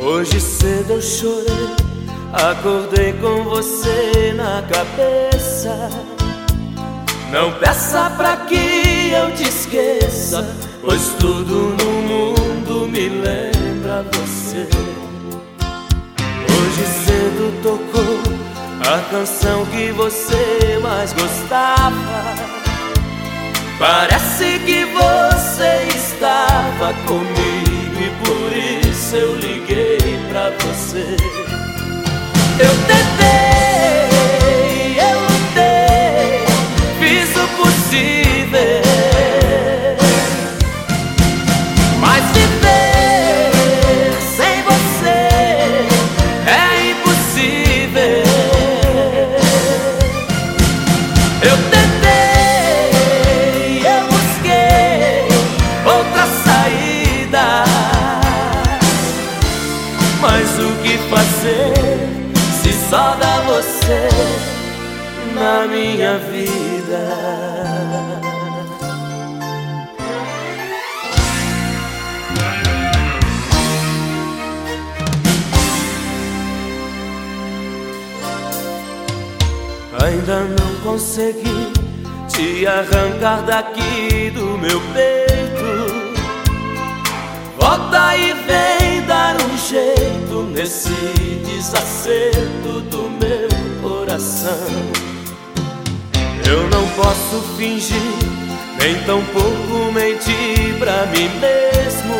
Hoje cedo eu chorei, acordei com você na cabeça. Não peça pra que eu te esqueça, pois tudo no mundo me lembra você. Hoje cedo tocou a canção que você mais gostava. Parece que você estava comigo e por isso eu liguei pra você. Eu tentei, você na minha vida? Ainda não consegui te arrancar daqui do meu peito. Nesse desacerto do meu coração. Eu não posso fingir, nem tampouco mentir pra mim mesmo.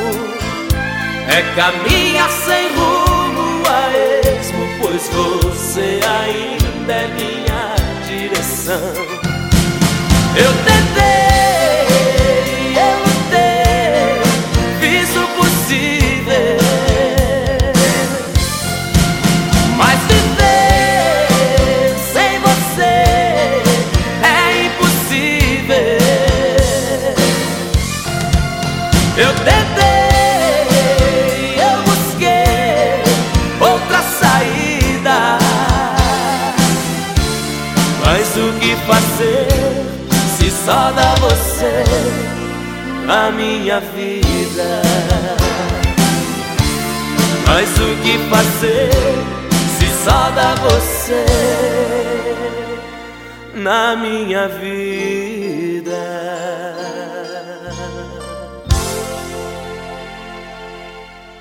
É caminhar sem rumo a esmo, pois você ainda é minha direção. Eu tentei, Eu tentei, eu busquei outra saída. Mas o que fazer se só dá você na minha vida? Mas o que fazer se só dá você na minha vida?